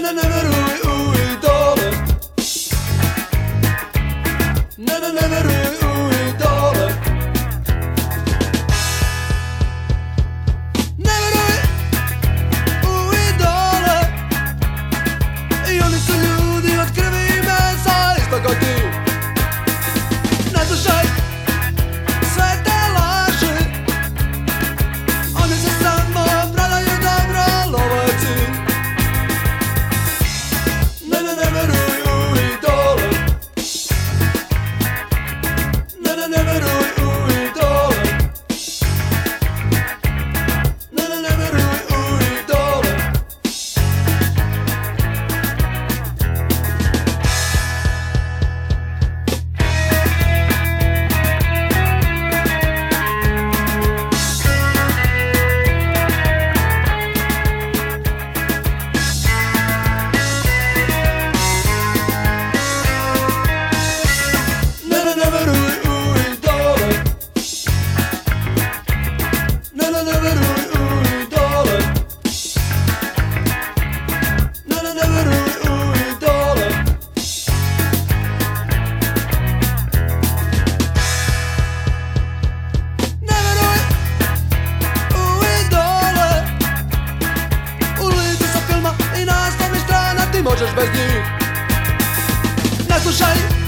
Ne, ne, ne veruj strana bez Ne slušaj